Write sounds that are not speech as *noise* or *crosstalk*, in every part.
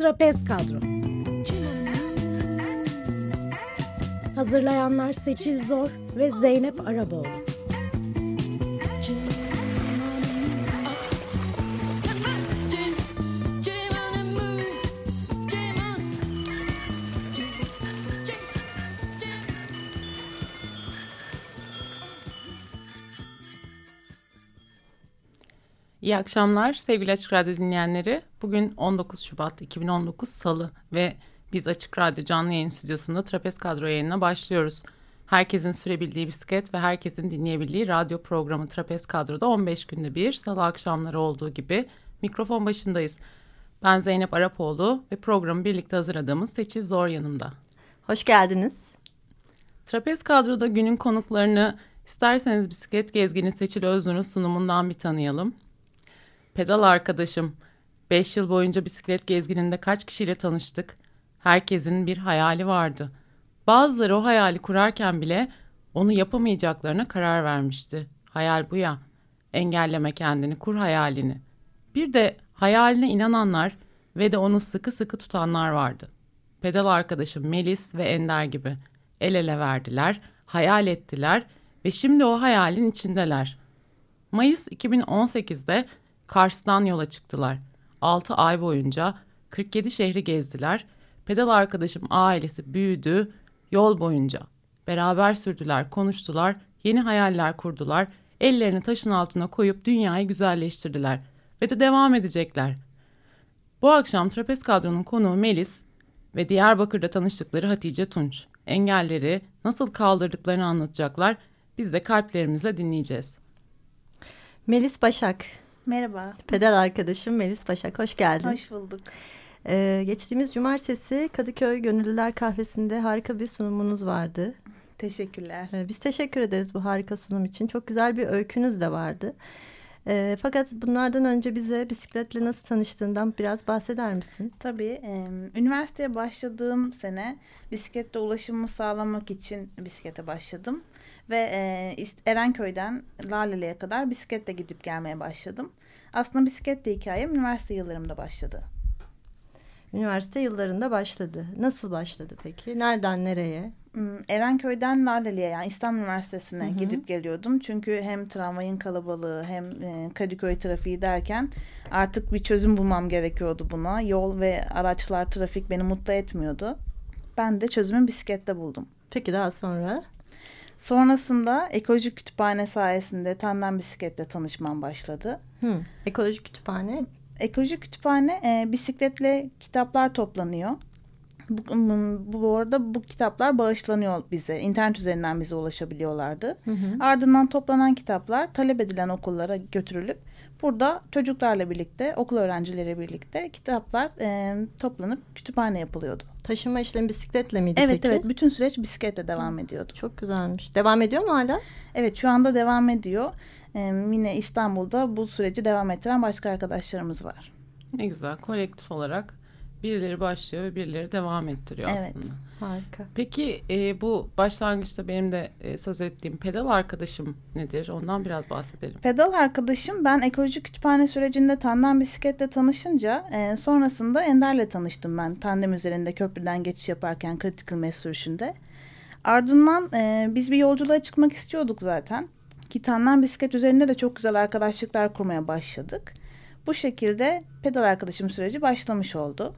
Trapez Kadro. Hazırlayanlar Seçil Zor ve Zeynep Araboğlu İyi akşamlar sevgili Açık Radyo dinleyenleri. Bugün 19 Şubat 2019 Salı ve biz Açık Radyo canlı yayın stüdyosunda Trapez Kadro yayınına başlıyoruz. Herkesin sürebildiği bisiklet ve herkesin dinleyebildiği radyo programı Trapez Kadro'da 15 günde bir salı akşamları olduğu gibi mikrofon başındayız. Ben Zeynep Arapoğlu ve programı birlikte hazırladığımız Seçil Zor yanımda. Hoş geldiniz. Trapez Kadro'da günün konuklarını isterseniz bisiklet gezgini Seçil Öznur'un sunumundan bir tanıyalım. Pedal arkadaşım. Beş yıl boyunca bisiklet gezgininde kaç kişiyle tanıştık. Herkesin bir hayali vardı. Bazıları o hayali kurarken bile onu yapamayacaklarına karar vermişti. Hayal bu ya. Engelleme kendini, kur hayalini. Bir de hayaline inananlar ve de onu sıkı sıkı tutanlar vardı. Pedal arkadaşım Melis ve Ender gibi. El ele verdiler, hayal ettiler ve şimdi o hayalin içindeler. Mayıs 2018'de Kars'tan yola çıktılar. 6 ay boyunca 47 şehri gezdiler. Pedal arkadaşım ailesi büyüdü yol boyunca. Beraber sürdüler, konuştular, yeni hayaller kurdular. Ellerini taşın altına koyup dünyayı güzelleştirdiler. Ve de devam edecekler. Bu akşam Trapez Kadro'nun konuğu Melis ve Diyarbakır'da tanıştıkları Hatice Tunç. Engelleri nasıl kaldırdıklarını anlatacaklar. Biz de kalplerimizle dinleyeceğiz. Melis Başak. Merhaba. Pedal arkadaşım Melis Başak. Hoş geldin. Hoş bulduk. Ee, geçtiğimiz cumartesi Kadıköy Gönüllüler Kahvesi'nde harika bir sunumunuz vardı. Teşekkürler. Ee, biz teşekkür ederiz bu harika sunum için. Çok güzel bir öykünüz de vardı. E, fakat bunlardan önce bize bisikletle nasıl tanıştığından biraz bahseder misin? Tabii. E, üniversiteye başladığım sene bisiklette ulaşımımı sağlamak için bisiklete başladım. Ve e, Erenköy'den Laleli'ye kadar bisikletle gidip gelmeye başladım. Aslında bisikletle hikayem üniversite yıllarımda başladı. Üniversite yıllarında başladı. Nasıl başladı peki? Nereden nereye? Hmm, Erenköy'den Laleli'ye yani İstanbul Üniversitesi'ne hı hı. gidip geliyordum. Çünkü hem tramvayın kalabalığı hem e, Kadıköy trafiği derken artık bir çözüm bulmam gerekiyordu buna. Yol ve araçlar, trafik beni mutlu etmiyordu. Ben de çözümü bisiklette buldum. Peki daha sonra? Sonrasında ekolojik kütüphane sayesinde tandem bisikletle tanışmam başladı. Hmm. Ekolojik kütüphane? Ekolojik kütüphane e, bisikletle kitaplar toplanıyor. Bu, bu, bu arada bu kitaplar bağışlanıyor bize. İnternet üzerinden bize ulaşabiliyorlardı. Hı hı. Ardından toplanan kitaplar talep edilen okullara götürülüp burada çocuklarla birlikte, okul öğrencileri birlikte kitaplar e, toplanıp kütüphane yapılıyordu. Taşıma işlemi bisikletle miydi evet, peki? Evet evet bütün süreç bisikletle devam ediyordu. Çok güzelmiş. Devam ediyor mu hala? Evet şu anda devam ediyor. Ee, yine İstanbul'da bu süreci devam ettiren başka arkadaşlarımız var. Ne güzel kolektif olarak birileri başlıyor ve birileri devam ettiriyor evet. aslında. Harika. Peki e, bu başlangıçta benim de e, söz ettiğim pedal arkadaşım nedir? Ondan biraz bahsedelim. Pedal arkadaşım ben ekolojik kütüphane sürecinde tandem bisikletle tanışınca e, sonrasında Ender'le tanıştım ben. Tandem üzerinde köprüden geçiş yaparken Critical Mass sürüşünde. Ardından e, biz bir yolculuğa çıkmak istiyorduk zaten. Ki tandem bisiklet üzerinde de çok güzel arkadaşlıklar kurmaya başladık. Bu şekilde pedal arkadaşım süreci başlamış oldu.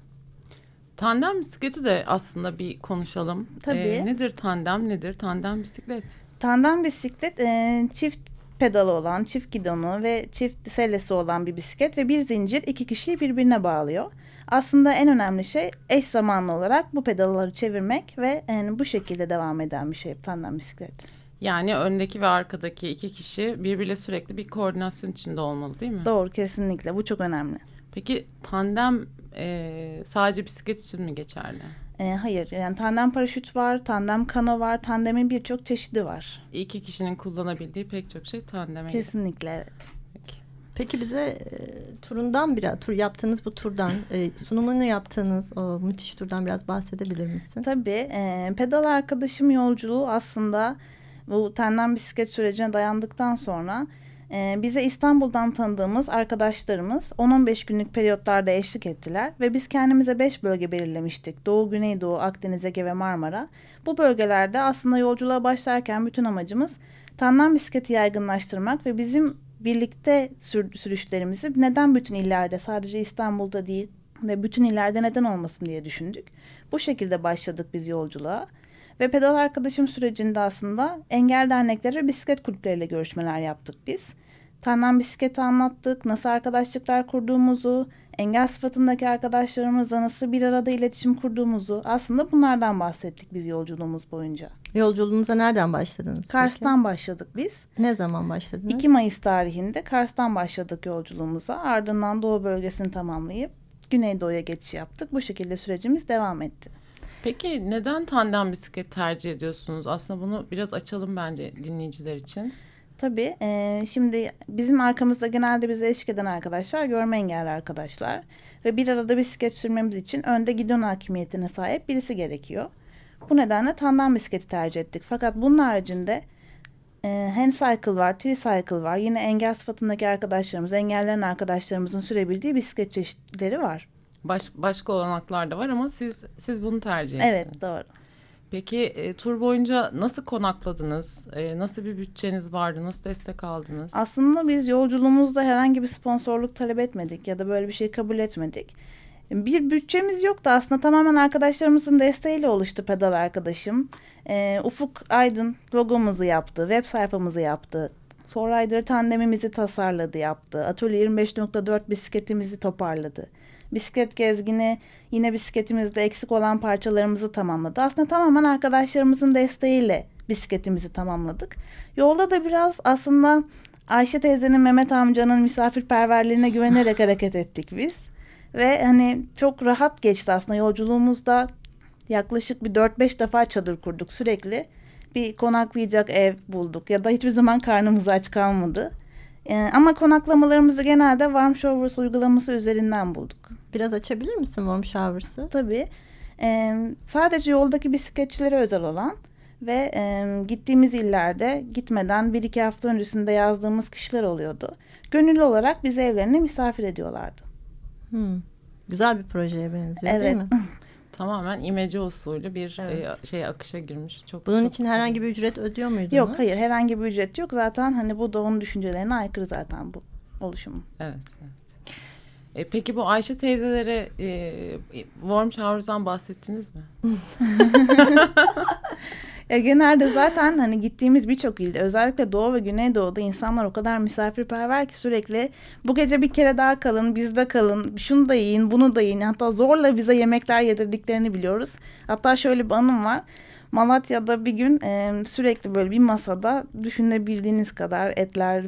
Tandem bisikleti de aslında bir konuşalım. Tabii. Ee, nedir tandem nedir tandem bisiklet? Tandem bisiklet e, çift pedalı olan, çift gidonu ve çift sellesi olan bir bisiklet ve bir zincir iki kişiyi birbirine bağlıyor. Aslında en önemli şey eş zamanlı olarak bu pedalları çevirmek ve yani bu şekilde devam eden bir şey tandem bisiklet. Yani öndeki ve arkadaki iki kişi birbiriyle sürekli bir koordinasyon içinde olmalı değil mi? Doğru kesinlikle bu çok önemli. Peki tandem e, sadece bisiklet için mi geçerli? E, hayır yani tandem paraşüt var, tandem kano var, tandemin birçok çeşidi var. İki kişinin kullanabildiği pek çok şey tandeme Kesinlikle evet. Peki. Peki bize e, turundan biraz, tur yaptığınız bu turdan, e, sunumunu yaptığınız o müthiş turdan biraz bahsedebilir misin? Tabii. E, pedal arkadaşım yolculuğu aslında bu tandem bisiklet sürecine dayandıktan sonra Ee, bize İstanbul'dan tanıdığımız arkadaşlarımız 10-15 günlük periyotlarda eşlik ettiler ve biz kendimize 5 bölge belirlemiştik. Doğu, Güneydoğu, Akdeniz, Ege ve Marmara. Bu bölgelerde aslında yolculuğa başlarken bütün amacımız tandem bisikleti yaygınlaştırmak ve bizim birlikte sür sürüşlerimizi neden bütün illerde sadece İstanbul'da değil ve bütün illerde neden olmasın diye düşündük. Bu şekilde başladık biz yolculuğa. Ve pedal arkadaşım sürecinde aslında engel dernekleri ve bisiklet kulüpleriyle görüşmeler yaptık biz. Tandem bisikleti anlattık, nasıl arkadaşlıklar kurduğumuzu, engel sıfatındaki arkadaşlarımızla nasıl bir arada iletişim kurduğumuzu aslında bunlardan bahsettik biz yolculuğumuz boyunca. Yolculuğunuza nereden başladınız? Kars'tan peki? başladık biz. Ne zaman başladınız? 2 Mayıs tarihinde Kars'tan başladık yolculuğumuza. Ardından Doğu bölgesini tamamlayıp Güneydoğu'ya geçiş yaptık. Bu şekilde sürecimiz devam etti. Peki neden tandem bisiklet tercih ediyorsunuz? Aslında bunu biraz açalım bence dinleyiciler için. Tabii. E, şimdi bizim arkamızda genelde bize eşlik eden arkadaşlar görme engelli arkadaşlar. Ve bir arada bisiklet sürmemiz için önde gidon hakimiyetine sahip birisi gerekiyor. Bu nedenle tandem bisikleti tercih ettik. Fakat bunun haricinde e, handcycle var, tricycle var. Yine engel sıfatındaki arkadaşlarımız, engelleyen arkadaşlarımızın sürebildiği bisiklet çeşitleri var. Baş, başka olanaklar da var ama siz siz bunu tercih ettiniz. Evet doğru. Peki e, tur boyunca nasıl konakladınız? E, nasıl bir bütçeniz vardı? Nasıl destek aldınız? Aslında biz yolculuğumuzda herhangi bir sponsorluk talep etmedik ya da böyle bir şey kabul etmedik. Bir bütçemiz yoktu aslında tamamen arkadaşlarımızın desteğiyle oluştu pedal arkadaşım. E, Ufuk Aydın logomuzu yaptı, web sayfamızı yaptı. Sorrider tandemimizi tasarladı yaptı. Atölye 25.4 bisikletimizi toparladı. Bisiklet gezgini yine bisikletimizde eksik olan parçalarımızı tamamladı. Aslında tamamen arkadaşlarımızın desteğiyle bisikletimizi tamamladık. Yolda da biraz aslında Ayşe teyzenin Mehmet amcanın misafirperverliğine güvenerek *laughs* hareket ettik biz. Ve hani çok rahat geçti aslında yolculuğumuzda yaklaşık bir 4-5 defa çadır kurduk sürekli. Bir konaklayacak ev bulduk ya da hiçbir zaman karnımız aç kalmadı. Ee, ama konaklamalarımızı genelde Warm Showers uygulaması üzerinden bulduk. Biraz açabilir misin Warm Showers'ı? Tabii. Ee, sadece yoldaki bisikletçilere özel olan ve e, gittiğimiz illerde gitmeden bir iki hafta öncesinde yazdığımız kişiler oluyordu. Gönüllü olarak bizi evlerine misafir ediyorlardı. Hmm. Güzel bir projeye benziyor Evet. değil mi? *laughs* Tamamen imece usulü bir Evet. e, şey akışa girmiş. Çok Bunun çok için herhangi bir ücret ödüyor muydunuz? Yok hayır herhangi bir ücret yok. Zaten hani bu da onun düşüncelerine aykırı zaten bu oluşum. Evet. evet. E, peki bu Ayşe teyzelere e, warm showers'dan bahsettiniz mi? *laughs* Ya genelde zaten hani gittiğimiz birçok ilde özellikle Doğu ve Güneydoğu'da insanlar o kadar misafirperver ki sürekli bu gece bir kere daha kalın, bizde kalın, şunu da yiyin, bunu da yiyin. Hatta zorla bize yemekler yedirdiklerini biliyoruz. Hatta şöyle bir anım var. Malatya'da bir gün e, sürekli böyle bir masada düşünebildiğiniz kadar etler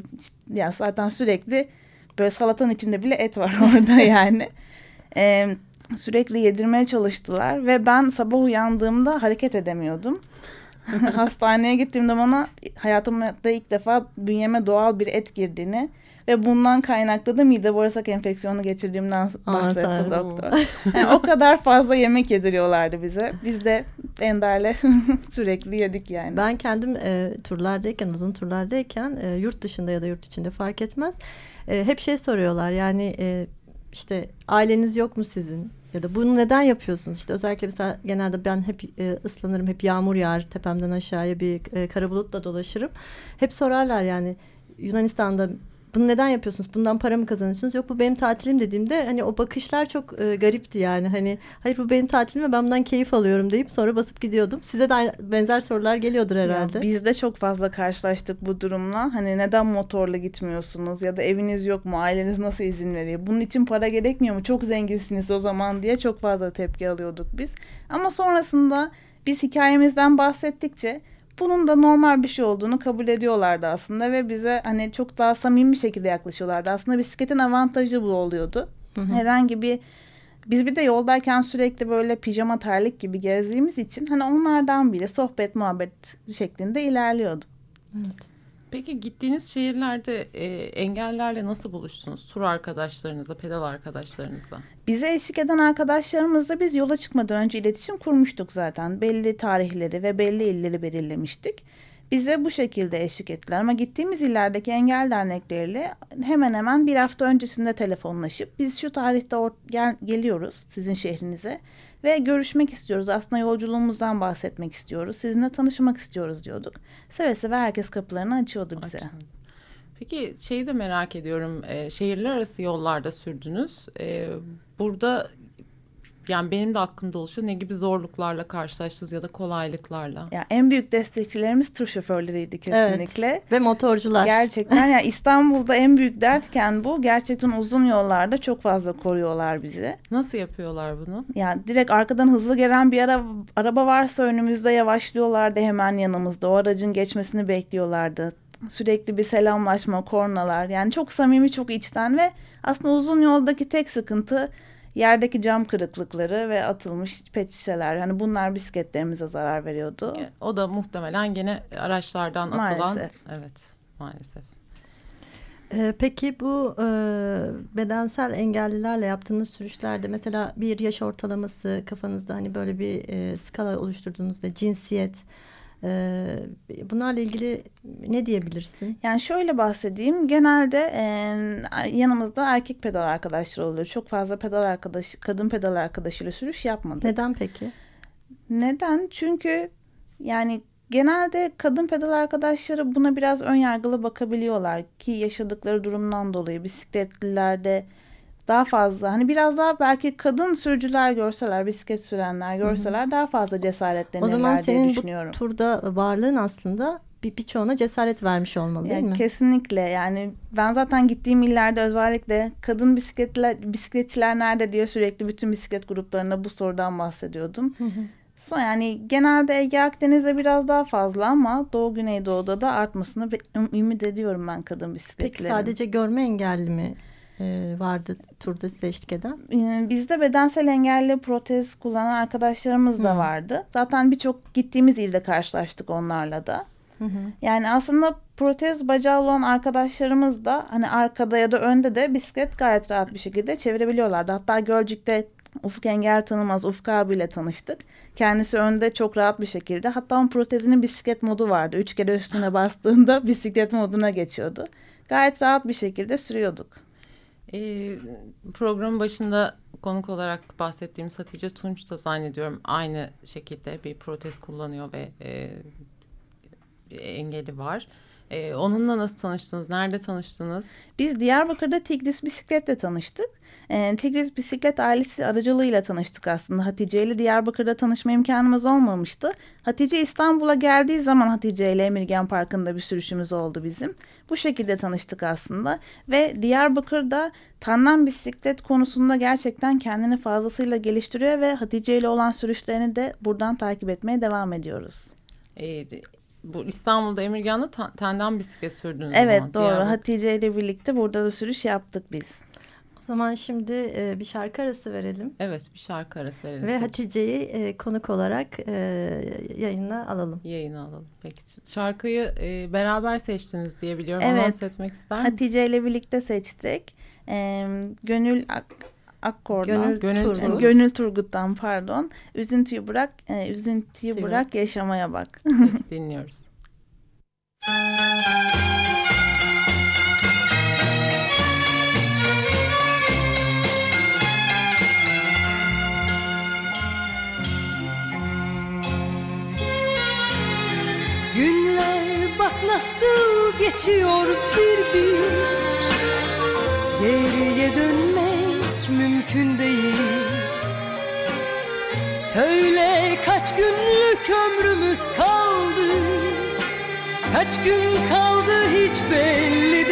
ya zaten sürekli böyle salatanın içinde bile et var *laughs* orada yani. E, sürekli yedirmeye çalıştılar ve ben sabah uyandığımda hareket edemiyordum. *laughs* Hastaneye gittiğimde bana hayatımda ilk defa bünyeme doğal bir et girdiğini ve bundan kaynaklı da mide bağırsak enfeksiyonu geçirdiğimden bahsetti tanrım. doktor. *laughs* Yani o kadar fazla yemek yediriyorlardı bize. Biz de Ender'le *laughs* sürekli yedik yani. Ben kendim e, turlardayken, uzun turlardayken e, yurt dışında ya da yurt içinde fark etmez. E, hep şey soruyorlar yani e, işte aileniz yok mu sizin? Ya da bunu neden yapıyorsunuz? İşte özellikle mesela genelde ben hep e, ıslanırım, hep yağmur yağar tepemden aşağıya bir e, kara bulutla dolaşırım. Hep sorarlar yani Yunanistan'da bunu neden yapıyorsunuz? Bundan para mı kazanıyorsunuz? Yok bu benim tatilim dediğimde hani o bakışlar çok e, garipti yani. Hani hayır bu benim tatilim ve ben bundan keyif alıyorum deyip sonra basıp gidiyordum. Size de benzer sorular geliyordur herhalde. Ya biz de çok fazla karşılaştık bu durumla. Hani neden motorla gitmiyorsunuz ya da eviniz yok mu? Aileniz nasıl izin veriyor? Bunun için para gerekmiyor mu? Çok zenginsiniz o zaman diye çok fazla tepki alıyorduk biz. Ama sonrasında biz hikayemizden bahsettikçe bunun da normal bir şey olduğunu kabul ediyorlardı aslında ve bize hani çok daha samimi bir şekilde yaklaşıyorlardı. Aslında bisikletin avantajı bu oluyordu. Herhangi bir biz bir de yoldayken sürekli böyle pijama terlik gibi gezdiğimiz için hani onlardan bile sohbet muhabbet şeklinde ilerliyordu. Evet. Peki gittiğiniz şehirlerde e, engellerle nasıl buluştunuz? Tur arkadaşlarınızla, pedal arkadaşlarınızla. Bize eşlik eden arkadaşlarımızla biz yola çıkmadan önce iletişim kurmuştuk zaten. Belli tarihleri ve belli illeri belirlemiştik. bize bu şekilde eşlik ettiler. Ama gittiğimiz illerdeki engel dernekleriyle hemen hemen bir hafta öncesinde telefonlaşıp biz şu tarihte gel geliyoruz sizin şehrinize ve görüşmek istiyoruz. Aslında yolculuğumuzdan bahsetmek istiyoruz. Sizinle tanışmak istiyoruz diyorduk. Seve seve herkes kapılarını açıyordu bize. Peki şeyi de merak ediyorum. E, şehirler arası yollarda sürdünüz. E, burada yani benim de aklımda oluşuyor. Ne gibi zorluklarla karşılaştınız ya da kolaylıklarla? Ya en büyük destekçilerimiz tır şoförleriydi kesinlikle. Evet. Ve motorcular. Gerçekten yani *laughs* İstanbul'da en büyük dertken bu. Gerçekten uzun yollarda çok fazla koruyorlar bizi. Nasıl yapıyorlar bunu? Yani direkt arkadan hızlı gelen bir ara, araba varsa önümüzde yavaşlıyorlardı hemen yanımızda. O aracın geçmesini bekliyorlardı. Sürekli bir selamlaşma, kornalar. Yani çok samimi, çok içten ve aslında uzun yoldaki tek sıkıntı yerdeki cam kırıklıkları ve atılmış pet şişeler. Hani bunlar bisikletlerimize zarar veriyordu. O da muhtemelen gene araçlardan maalesef. atılan. Evet maalesef. Ee, peki bu e, bedensel engellilerle yaptığınız sürüşlerde mesela bir yaş ortalaması kafanızda hani böyle bir e, skala oluşturduğunuzda cinsiyet, bunlarla ilgili ne diyebilirsin? Yani şöyle bahsedeyim. Genelde e, yanımızda erkek pedal arkadaşlar oluyor. Çok fazla pedal arkadaş, kadın pedal arkadaşıyla sürüş yapmadık. Neden peki? Neden? Çünkü yani genelde kadın pedal arkadaşları buna biraz ön yargılı bakabiliyorlar ki yaşadıkları durumdan dolayı bisikletlilerde daha fazla hani biraz daha belki kadın sürücüler görseler bisiklet sürenler görseler Hı -hı. daha fazla cesaretlenirler diye düşünüyorum. O zaman senin bu turda varlığın aslında bir birçoğuna cesaret vermiş olmalı değil yani mi? Kesinlikle yani ben zaten gittiğim illerde özellikle kadın bisikletler, bisikletçiler nerede diye sürekli bütün bisiklet gruplarına bu sorudan bahsediyordum. Hı hı. Son yani genelde Ege Akdeniz'de biraz daha fazla ama Doğu Güneydoğu'da da artmasını ümit ediyorum ben kadın bisikletlerin. Peki sadece görme engelli mi e, vardı turda size eşlik eden? Ee, bizde bedensel engelli protez kullanan arkadaşlarımız da vardı. Zaten birçok gittiğimiz ilde karşılaştık onlarla da. Hı hı. Yani aslında protez bacağı olan arkadaşlarımız da hani arkada ya da önde de bisiklet gayet rahat bir şekilde çevirebiliyorlardı. Hatta Gölcük'te Ufuk Engel tanımaz Ufuk abiyle tanıştık. Kendisi önde çok rahat bir şekilde. Hatta onun protezinin bisiklet modu vardı. Üç kere üstüne bastığında *laughs* bisiklet moduna geçiyordu. Gayet rahat bir şekilde sürüyorduk. E, programın başında konuk olarak bahsettiğimiz Hatice Tunç da zannediyorum aynı şekilde bir protez kullanıyor ve e, engeli var. E, onunla nasıl tanıştınız? Nerede tanıştınız? Biz Diyarbakır'da Tigris bisikletle tanıştık. E, Tigris bisiklet ailesi aracılığıyla tanıştık aslında. Hatice ile Diyarbakır'da tanışma imkanımız olmamıştı. Hatice İstanbul'a geldiği zaman Hatice ile Emirgen Parkı'nda bir sürüşümüz oldu bizim. Bu şekilde tanıştık aslında. Ve Diyarbakır'da tandem bisiklet konusunda gerçekten kendini fazlasıyla geliştiriyor ve Hatice ile olan sürüşlerini de buradan takip etmeye devam ediyoruz. Evet bu İstanbul'da Emirgan'da tandem bisiklet sürdünüz Evet doğru. Hatice ile birlikte burada da sürüş yaptık biz. O zaman şimdi e, bir şarkı arası verelim. Evet bir şarkı arası verelim. Ve Hatice'yi e, konuk olarak e, yayına alalım. Yayına alalım. Peki şarkıyı e, beraber seçtiniz diye biliyorum. Evet. Anons etmek ister misin? Hatice ile birlikte seçtik. E, Gönül Akkor'dan. Gönül, Gönül, Turgut. Gönül Turgut'tan pardon. Üzüntüyü bırak, e, üzüntüyü bırak, yaşamaya bak. Peki, dinliyoruz. Günler *laughs* nasıl geçiyor bir bir? Geriye dönmek mümkün değil. Söyle kaç günlük ömrümüz kaldı? Kaç gün kaldı hiç belli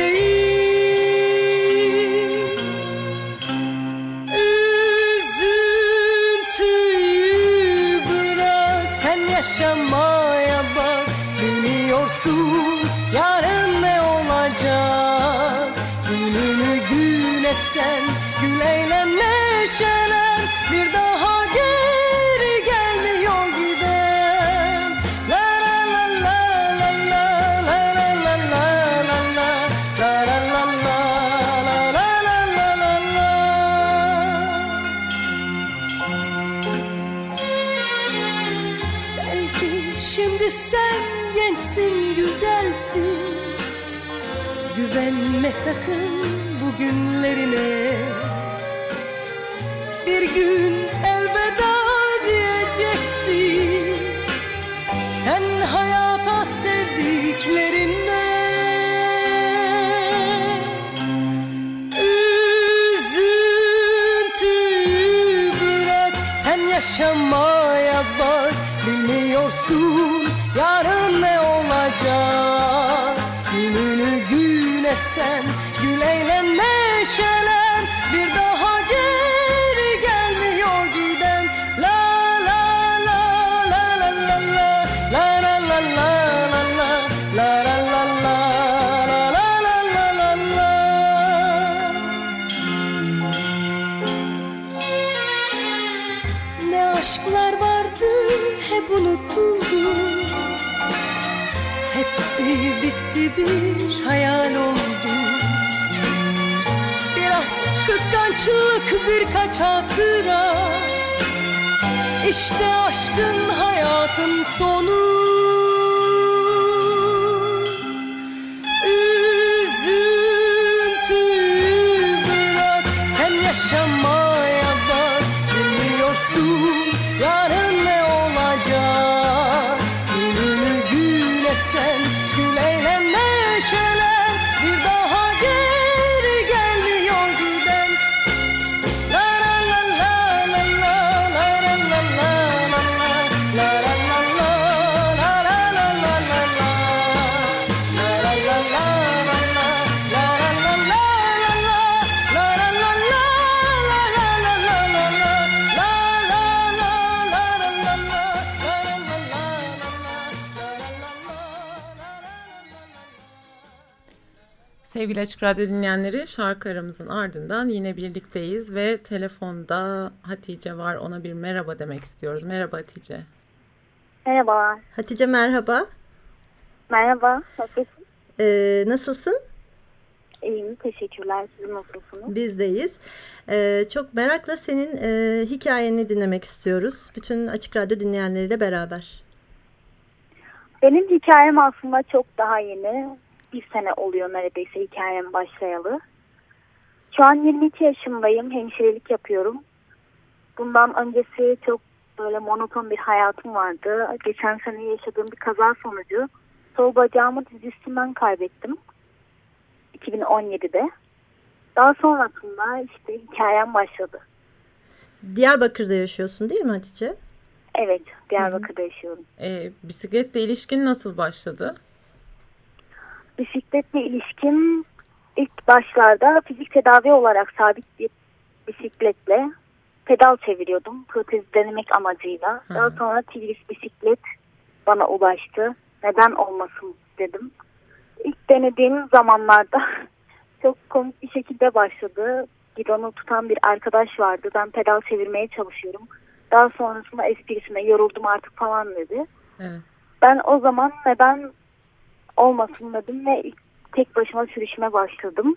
gel Gül eğlen neşeler bir daha geri gelmiyor giden La la la la la la la la la la la la la la la la Belki şimdi sen gençsin güzelsin Güvenme sakın bugünlerine Bir gün elveda diyeceksin. Sen hayata sevdiklerinle. Üzüntü bırak sen yaşamaya bak. Bilmiyorsun yarın ne olacak. Gününü gün etsen gül eğlen hatıra. İşte aşkın hayatın sonu. Üzüntü bırak sen yaşamaya Sevgili Açık Radyo dinleyenleri şarkı aramızın ardından yine birlikteyiz ve telefonda Hatice var ona bir merhaba demek istiyoruz. Merhaba Hatice. Merhaba. Hatice merhaba. Merhaba. Nasılsın? Ee, nasılsın? İyiyim. Teşekkürler. Siz nasılsınız? Bizdeyiz. Ee, çok merakla senin e, hikayeni dinlemek istiyoruz. Bütün Açık Radyo dinleyenleriyle beraber. Benim hikayem aslında çok daha yeni. Bir sene oluyor neredeyse hikayem başlayalı. Şu an 22 yaşındayım. Hemşirelik yapıyorum. Bundan öncesi çok böyle monoton bir hayatım vardı. Geçen sene yaşadığım bir kaza sonucu sol bacağımı diz üstünden kaybettim. 2017'de. Daha sonrasında işte hikayem başladı. Diyarbakır'da yaşıyorsun değil mi Hatice? Evet, Diyarbakır'da yaşıyorum. Ee, bisikletle ilişkin nasıl başladı? Bisikletle ilişkim ilk başlarda fizik tedavi olarak sabit bir bisikletle pedal çeviriyordum. Protez denemek amacıyla. Hı. Daha sonra Tigris bisiklet bana ulaştı. Neden olmasın dedim. İlk denediğim zamanlarda *laughs* çok komik bir şekilde başladı. Gidonu tutan bir arkadaş vardı. Ben pedal çevirmeye çalışıyorum. Daha sonrasında esprisine yoruldum artık falan dedi. Evet. Ben o zaman neden olmasın dedim ve tek başıma sürüşüme başladım.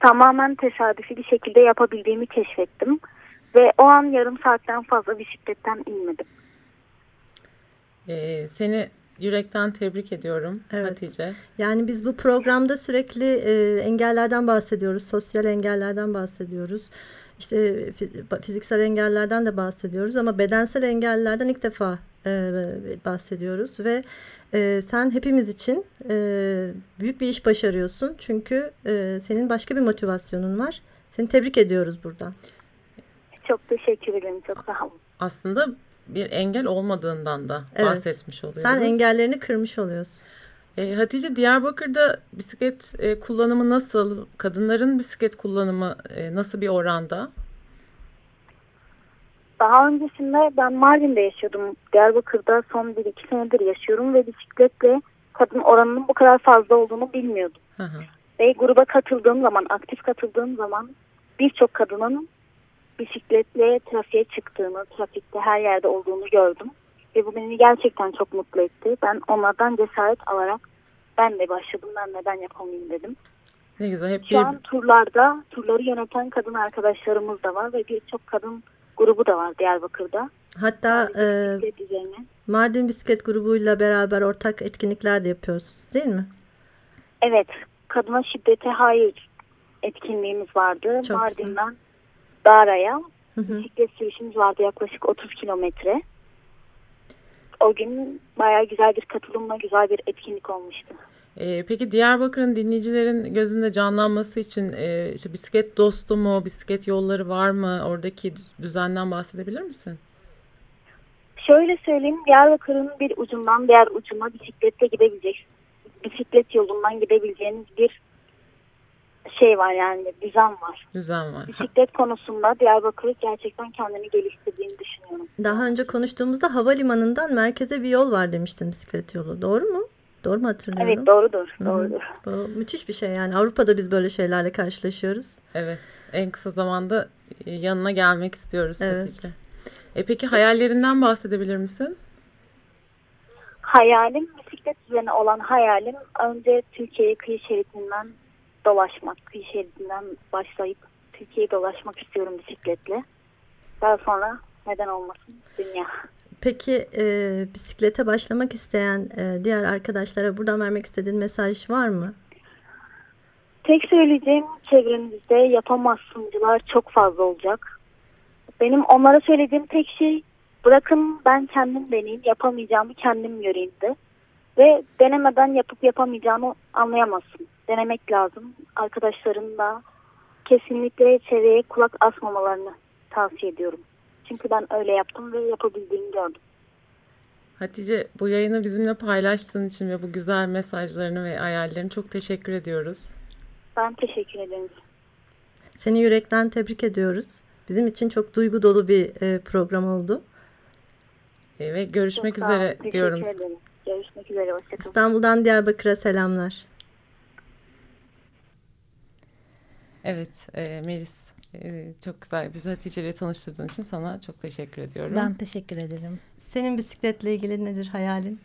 Tamamen tesadüfi bir şekilde yapabildiğimi keşfettim. Ve o an yarım saatten fazla bisikletten inmedim. Ee, seni yürekten tebrik ediyorum Evet. Hatice. Yani biz bu programda sürekli e, engellerden bahsediyoruz, sosyal engellerden bahsediyoruz. İşte fi- fiziksel engellerden de bahsediyoruz ama bedensel engellerden ilk defa e, bahsediyoruz ve e, sen hepimiz için e, büyük bir iş başarıyorsun çünkü e, senin başka bir motivasyonun var. Seni tebrik ediyoruz buradan. Çok teşekkür ederim. Çok sağ olun. Aslında bir engel olmadığından da Evet. bahsetmiş oluyoruz. Sen engellerini kırmış oluyorsun. Ee, Hatice Diyarbakır'da bisiklet e, kullanımı nasıl? Kadınların bisiklet kullanımı e, nasıl bir oranda? Daha öncesinde ben Mardin'de yaşıyordum. Diyarbakır'da son 1-2 senedir yaşıyorum ve bisikletle kadın oranının bu kadar fazla olduğunu bilmiyordum. Hı hı. Ve gruba katıldığım zaman, aktif katıldığım zaman birçok kadının bisikletle trafiğe çıktığını, trafikte her yerde olduğunu gördüm. Ve bu beni gerçekten çok mutlu etti. Ben onlardan cesaret alarak ben de başladım, ben neden yapamayayım dedim. Ne güzel hep Şu bir an turlarda, turları yöneten kadın arkadaşlarımız da var ve birçok kadın grubu da var Diyarbakır'da. Hatta e, Bisiklet üzerine. Mardin Bisiklet grubuyla beraber ortak etkinlikler de yapıyorsunuz değil mi? Evet, kadına şiddete hayır etkinliğimiz vardı. Çok Mardin'den Dara'ya bisiklet sürüşümüz vardı yaklaşık 30 kilometre. O gün bayağı güzel bir katılımla güzel bir etkinlik olmuştu. Ee, peki Diyarbakır'ın dinleyicilerin gözünde canlanması için e, işte bisiklet dostu mu, bisiklet yolları var mı? Oradaki düzenden bahsedebilir misin? Şöyle söyleyeyim, Diyarbakır'ın bir ucundan diğer ucuna bisikletle gidebilecek, bisiklet yolundan gidebileceğiniz bir şey var yani düzen var. Düzen var. Bisiklet konusunda Diyarbakır gerçekten kendini geliştirdiğini düşünüyorum. Daha önce konuştuğumuzda havalimanından merkeze bir yol var demiştin bisiklet yolu. Doğru mu? Doğru mu hatırlıyorum? Evet doğrudur, Hı hı. doğrudur. Bu müthiş bir şey yani. Avrupa'da biz böyle şeylerle karşılaşıyoruz. evet. En kısa zamanda e, yanına gelmek istiyoruz Evet. Hatice. E peki hayallerinden bahsedebilir misin? Hayalim bisiklet üzerine olan hayalim önce Türkiye'yi kıyı şeridinden dolaşmak. Kıyı şeridinden başlayıp Türkiye'yi dolaşmak istiyorum bisikletle. Daha sonra neden olmasın dünya. Peki e, bisiklete başlamak isteyen e, diğer arkadaşlara buradan vermek istediğin mesaj var mı? Tek söyleyeceğim çevrenizde yapamazsıncılar çok fazla olacak. Benim onlara söylediğim tek şey bırakın ben kendim deneyeyim yapamayacağımı kendim göreyim de. Ve denemeden yapıp yapamayacağını anlayamazsın. Denemek lazım. Arkadaşların da kesinlikle çevreye kulak asmamalarını tavsiye ediyorum. Çünkü ben öyle yaptım ve yapabildiğimi gördüm. Hatice bu yayını bizimle paylaştığın için ve bu güzel mesajlarını ve hayallerini çok teşekkür ediyoruz. Ben teşekkür ederim. Seni yürekten tebrik ediyoruz. Bizim için çok duygu dolu bir e, program oldu. E, ve görüşmek Çok üzere Teşekkür diyorum. ederim. Görüşmek üzere. Hoşçakalın. İstanbul'dan Diyarbakır'a selamlar. Evet e, Melis e, çok güzel bizi Hatice ile tanıştırdığın için sana çok teşekkür ediyorum. Ben teşekkür ederim. Senin bisikletle ilgili nedir hayalin?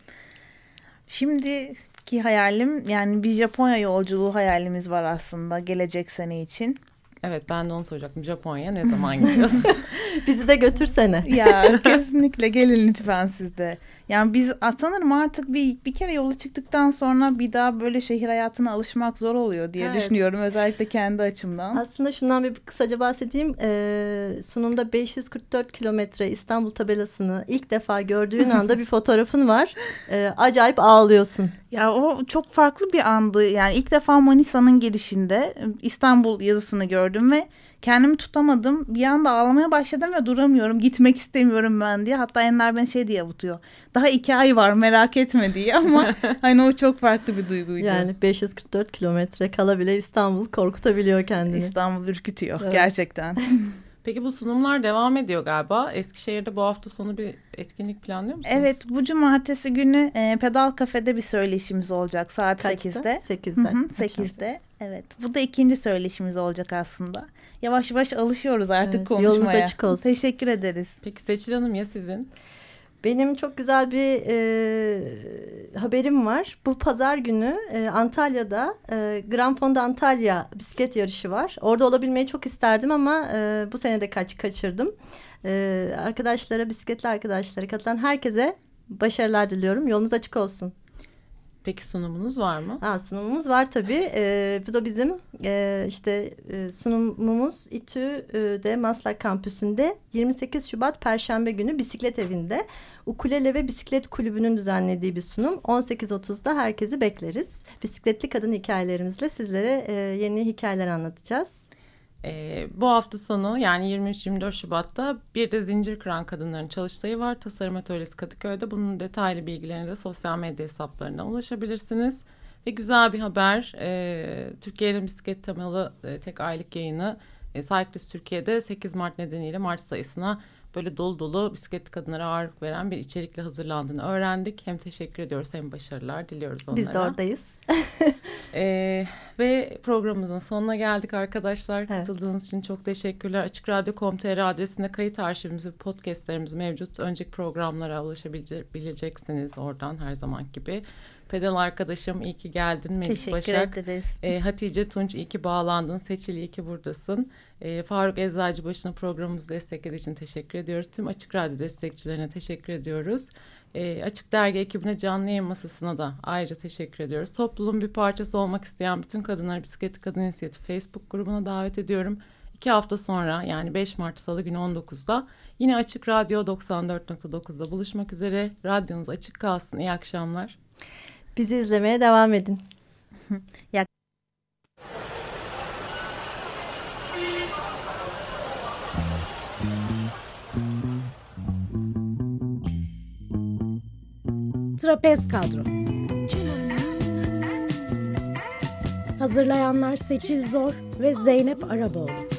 Şimdiki hayalim yani bir Japonya yolculuğu hayalimiz var aslında gelecek sene için. Evet ben de onu soracaktım. Japonya ne zaman gidiyorsunuz? *laughs* Bizi de götürsene. Ya kesinlikle gelin lütfen siz de. Yani biz sanırım artık bir, bir kere yola çıktıktan sonra bir daha böyle şehir hayatına alışmak zor oluyor diye Evet. düşünüyorum. Özellikle kendi açımdan. Aslında şundan bir kısaca bahsedeyim. Ee, sunumda 544 kilometre İstanbul tabelasını ilk defa gördüğün anda bir *laughs* fotoğrafın var. Ee, acayip ağlıyorsun. Ya o çok farklı bir andı. Yani ilk defa Manisa'nın girişinde İstanbul yazısını gördüm ve kendimi tutamadım. Bir anda ağlamaya başladım ve duramıyorum. Gitmek istemiyorum ben diye. Hatta Ender beni şey diye avutuyor. Daha iki ay var merak etme diye ama *laughs* hani o çok farklı bir duyguydu. Yani 544 kilometre kala bile İstanbul korkutabiliyor kendini. İstanbul ürkütüyor Evet. gerçekten. *laughs* Peki bu sunumlar devam ediyor galiba. Eskişehir'de bu hafta sonu bir etkinlik planlıyor musunuz? evet bu cumartesi günü e, Pedal Kafe'de bir söyleşimiz olacak saat Kaçta? 8'de. 8'de. Hı hı, Akşam 8'de. Evet. Bu da ikinci söyleşimiz olacak aslında. Yavaş yavaş alışıyoruz artık Evet, konuşmaya. yolunuz açık olsun. Teşekkür ederiz. Peki Seçil Hanım ya sizin? Benim çok güzel bir e, haberim var. Bu pazar günü e, Antalya'da e, Grand Fonda Antalya bisiklet yarışı var. Orada olabilmeyi çok isterdim ama e, bu sene de kaç kaçırdım. E, arkadaşlara, bisikletli arkadaşlara katılan herkese başarılar diliyorum. Yolunuz açık olsun. Peki sunumunuz var mı? Ha, sunumumuz var tabii. Ee, bu da bizim e, işte e, sunumumuz İTÜ'de Maslak Kampüsü'nde 28 Şubat Perşembe günü bisiklet evinde Ukulele ve Bisiklet Kulübü'nün düzenlediği bir sunum. 18.30'da herkesi bekleriz. Bisikletli kadın hikayelerimizle sizlere e, yeni hikayeler anlatacağız. Ee, bu hafta sonu yani 23-24 Şubat'ta bir de zincir kıran kadınların çalıştayı var. Tasarım Atölyesi Kadıköy'de. Bunun detaylı bilgilerini de sosyal medya hesaplarına ulaşabilirsiniz. Ve güzel bir haber. E, Türkiye'nin bisiklet temalı e, tek aylık yayını e, Cyclist Türkiye'de 8 Mart nedeniyle Mart sayısına böyle dolu dolu bisikletli kadınlara ağırlık veren bir içerikle hazırlandığını öğrendik. Hem teşekkür ediyoruz hem başarılar diliyoruz onlara. Biz de oradayız. *laughs* Ee, ve programımızın sonuna geldik arkadaşlar. Evet. Katıldığınız için çok teşekkürler. Açık Radyo.com.tr adresinde kayıt arşivimiz ve podcastlerimiz mevcut. Önceki programlara ulaşabileceksiniz oradan her zaman gibi. Pedal arkadaşım iyi ki geldin Melis Teşekkür Başak. ederiz. E, Hatice Tunç iyi ki bağlandın. Seçil iyi ki buradasın. E, Faruk Eczacıbaşı'nın programımızı desteklediği için teşekkür ediyoruz. Tüm Açık Radyo destekçilerine teşekkür ediyoruz. E, Açık Dergi ekibine canlı yayın masasına da ayrıca teşekkür ediyoruz. Topluluğun bir parçası olmak isteyen bütün kadınları Bisikleti Kadın İnisiyatifi Facebook grubuna davet ediyorum. İki hafta sonra yani 5 Mart Salı günü 19'da yine Açık Radyo 94.9'da buluşmak üzere. Radyonuz açık kalsın. İyi akşamlar. Bizi izlemeye devam edin. *laughs* Trapez Kadro. Hazırlayanlar Seçil Zor ve Zeynep Araboğlu